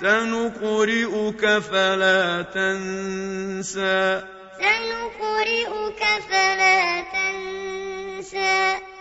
سنقرئك فلا تنسى. سنقرئك فلا